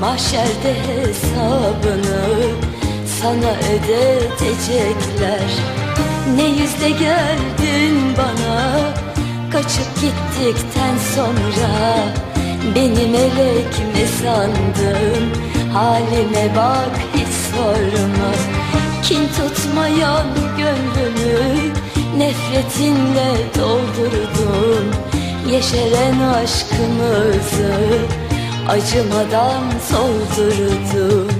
Mahşerde hesabını Sana ödetecekler. Ne yüzde geldin bana Kaçıp gittikten sonra Beni melek mi sandın? Halime bak hiç sorma. Kin tutmayan gönlümü Nefretinle doldurdun. Yeşeren aşkımızı Acımadan soldurdun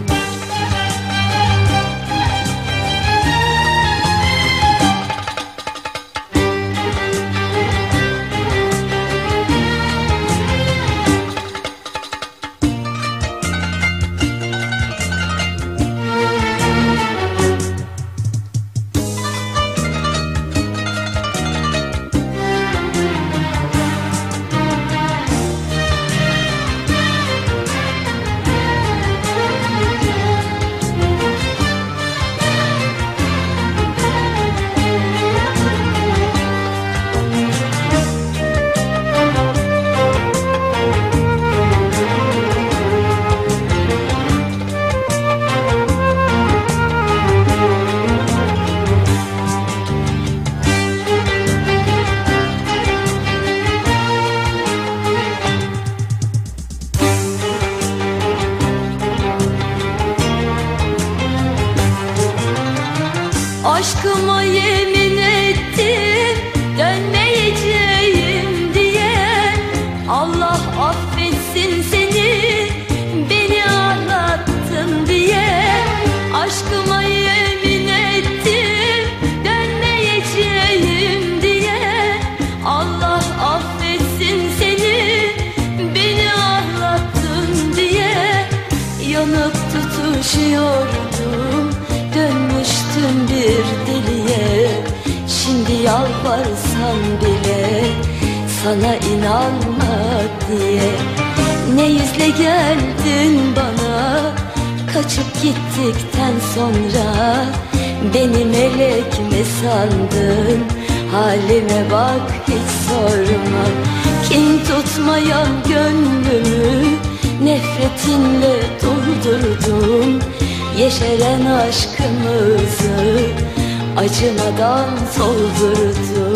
tutuşuyordum dönmüştüm bir deliye. Şimdi yalvarsan bile sana inanma diye. Ne yüzle geldin bana? Kaçıp gittikten sonra Beni melek mi sandın? Halime bak hiç sorma. Kin tutmayan gönlümü nefretinle doldurdun Yeşeren aşkımızı acımadan soldurdun